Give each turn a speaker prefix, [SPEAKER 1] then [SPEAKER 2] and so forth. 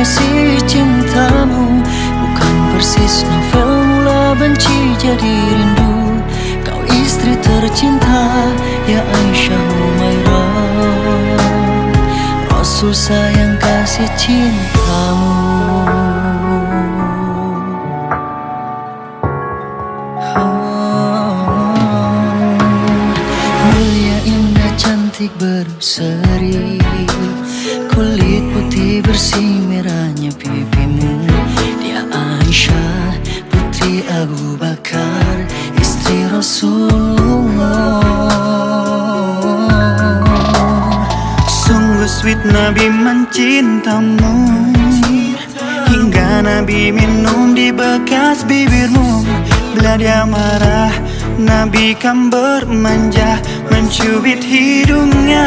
[SPEAKER 1] kasih cintamu. Bukan persis novel mula benci jadi rindu. Kau istri tercinta, ya Aisyah Humairah Rasul sayang kasih cintamu. Mulia indah cantik berseri
[SPEAKER 2] sweet Nabi mencintamu. Hingga Nabi minum di bekas bibirmu. Bila dia marah Nabi kan bermanja Mencubit hidungnya